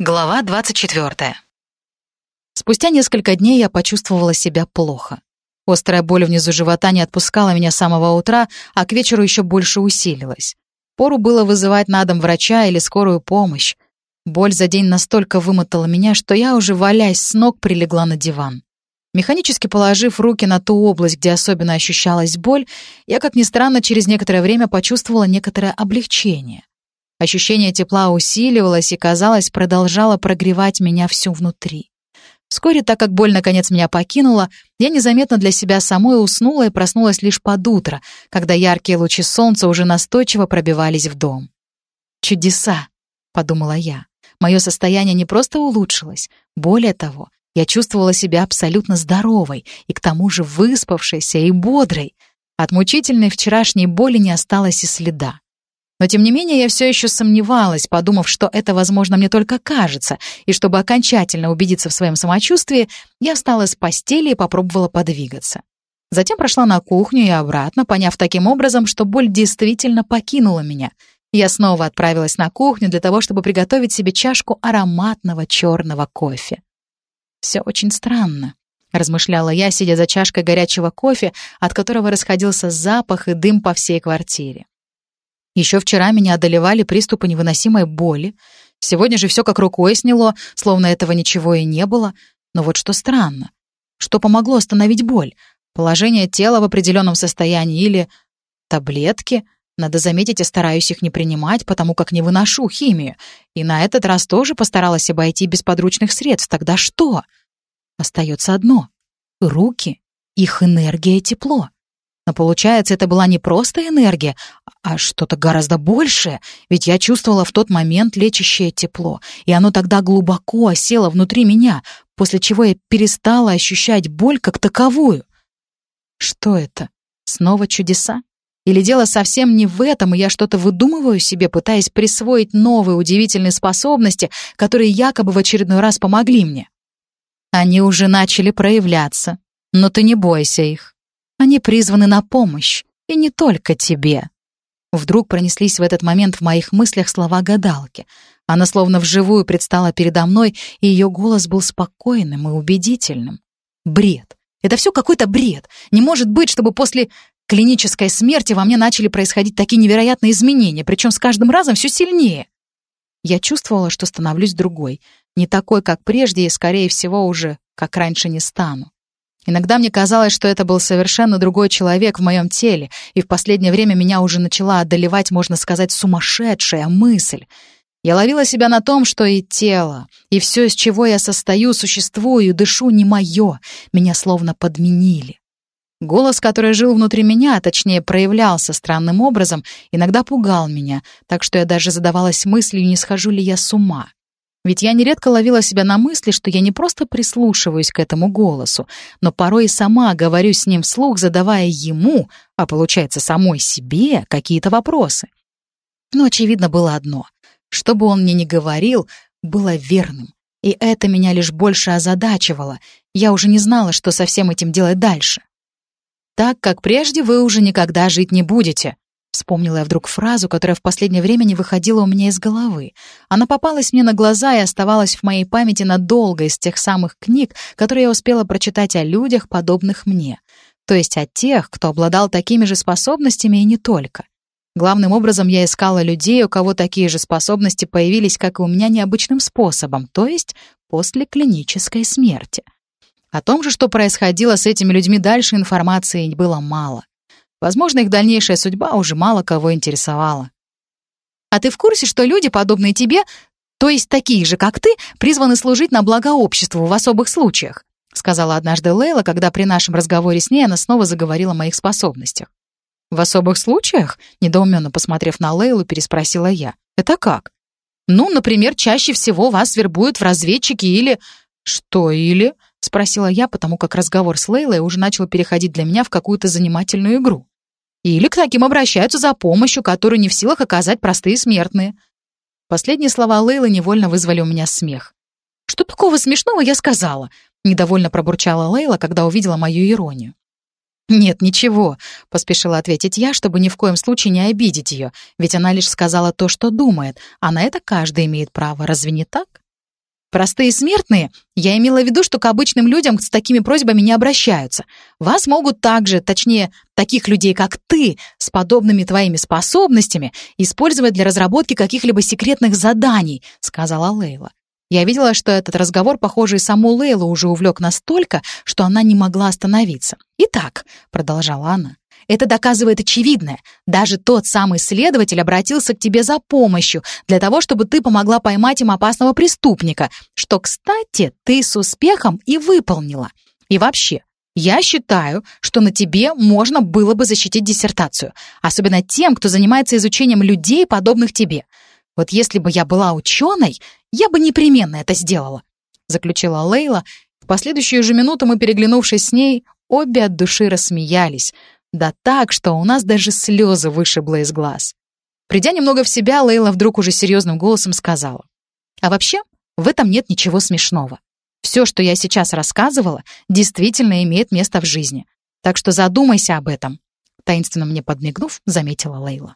Глава 24. Спустя несколько дней я почувствовала себя плохо. Острая боль внизу живота не отпускала меня с самого утра, а к вечеру еще больше усилилась. Пору было вызывать на дом врача или скорую помощь. Боль за день настолько вымотала меня, что я уже, валяясь с ног, прилегла на диван. Механически положив руки на ту область, где особенно ощущалась боль, я, как ни странно, через некоторое время почувствовала некоторое облегчение. Ощущение тепла усиливалось и, казалось, продолжало прогревать меня всю внутри. Вскоре, так как боль наконец меня покинула, я незаметно для себя самой уснула и проснулась лишь под утро, когда яркие лучи солнца уже настойчиво пробивались в дом. «Чудеса!» — подумала я. Мое состояние не просто улучшилось, более того, я чувствовала себя абсолютно здоровой и к тому же выспавшейся и бодрой. От мучительной вчерашней боли не осталось и следа. Но тем не менее я все еще сомневалась, подумав, что это, возможно, мне только кажется, и чтобы окончательно убедиться в своем самочувствии, я встала с постели и попробовала подвигаться. Затем прошла на кухню и обратно, поняв таким образом, что боль действительно покинула меня. Я снова отправилась на кухню для того, чтобы приготовить себе чашку ароматного черного кофе. Все очень странно. — размышляла я, сидя за чашкой горячего кофе, от которого расходился запах и дым по всей квартире. Еще вчера меня одолевали приступы невыносимой боли. Сегодня же все как рукой сняло, словно этого ничего и не было. Но вот что странно. Что помогло остановить боль? Положение тела в определенном состоянии или таблетки? Надо заметить, я стараюсь их не принимать, потому как не выношу химию. И на этот раз тоже постаралась обойти без подручных средств. Тогда что? Остается одно. Руки. Их энергия и тепло. Но получается, это была не просто энергия, а что-то гораздо большее, ведь я чувствовала в тот момент лечащее тепло, и оно тогда глубоко осело внутри меня, после чего я перестала ощущать боль как таковую. Что это? Снова чудеса? Или дело совсем не в этом, и я что-то выдумываю себе, пытаясь присвоить новые удивительные способности, которые якобы в очередной раз помогли мне? Они уже начали проявляться, но ты не бойся их. Они призваны на помощь, и не только тебе». Вдруг пронеслись в этот момент в моих мыслях слова гадалки. Она словно вживую предстала передо мной, и ее голос был спокойным и убедительным. Бред. Это все какой-то бред. Не может быть, чтобы после клинической смерти во мне начали происходить такие невероятные изменения, причем с каждым разом все сильнее. Я чувствовала, что становлюсь другой, не такой, как прежде, и, скорее всего, уже как раньше не стану. Иногда мне казалось, что это был совершенно другой человек в моем теле, и в последнее время меня уже начала одолевать, можно сказать, сумасшедшая мысль. Я ловила себя на том, что и тело, и все, из чего я состою, существую, дышу, не мое. Меня словно подменили. Голос, который жил внутри меня, а точнее проявлялся странным образом, иногда пугал меня, так что я даже задавалась мыслью, не схожу ли я с ума. Ведь я нередко ловила себя на мысли, что я не просто прислушиваюсь к этому голосу, но порой и сама говорю с ним вслух, задавая ему, а получается самой себе, какие-то вопросы. Но очевидно было одно. Что бы он мне ни говорил, было верным. И это меня лишь больше озадачивало. Я уже не знала, что со всем этим делать дальше. «Так, как прежде, вы уже никогда жить не будете», Вспомнила я вдруг фразу, которая в последнее время не выходила у меня из головы. Она попалась мне на глаза и оставалась в моей памяти надолго из тех самых книг, которые я успела прочитать о людях, подобных мне. То есть о тех, кто обладал такими же способностями и не только. Главным образом я искала людей, у кого такие же способности появились, как и у меня, необычным способом, то есть после клинической смерти. О том же, что происходило с этими людьми дальше, информации было мало. Возможно, их дальнейшая судьба уже мало кого интересовала. «А ты в курсе, что люди, подобные тебе, то есть такие же, как ты, призваны служить на благо обществу в особых случаях?» сказала однажды Лейла, когда при нашем разговоре с ней она снова заговорила о моих способностях. «В особых случаях?» — недоуменно посмотрев на Лейлу, переспросила я. «Это как?» «Ну, например, чаще всего вас вербуют в разведчики или...» «Что или?» — спросила я, потому как разговор с Лейлой уже начал переходить для меня в какую-то занимательную игру. Или к таким обращаются за помощью, которую не в силах оказать простые смертные. Последние слова Лейлы невольно вызвали у меня смех. «Что такого смешного я сказала?» — недовольно пробурчала Лейла, когда увидела мою иронию. «Нет, ничего», — поспешила ответить я, чтобы ни в коем случае не обидеть ее, ведь она лишь сказала то, что думает, а на это каждый имеет право, разве не так? Простые смертные, я имела в виду, что к обычным людям с такими просьбами не обращаются. Вас могут также, точнее, таких людей, как ты, с подобными твоими способностями, использовать для разработки каких-либо секретных заданий», — сказала Лейла. Я видела, что этот разговор, похоже, и саму Лейлу уже увлек настолько, что она не могла остановиться. «Итак», — продолжала она, это доказывает очевидное. Даже тот самый следователь обратился к тебе за помощью, для того, чтобы ты помогла поймать им опасного преступника, что, кстати, ты с успехом и выполнила. И вообще, я считаю, что на тебе можно было бы защитить диссертацию, особенно тем, кто занимается изучением людей, подобных тебе. Вот если бы я была ученой, я бы непременно это сделала», — заключила Лейла. В последующую же минуту мы, переглянувшись с ней, обе от души рассмеялись — да так, что у нас даже слезы вышибло из глаз. Придя немного в себя, Лейла вдруг уже серьезным голосом сказала. «А вообще, в этом нет ничего смешного. Все, что я сейчас рассказывала, действительно имеет место в жизни. Так что задумайся об этом», таинственно мне подмигнув, заметила Лейла.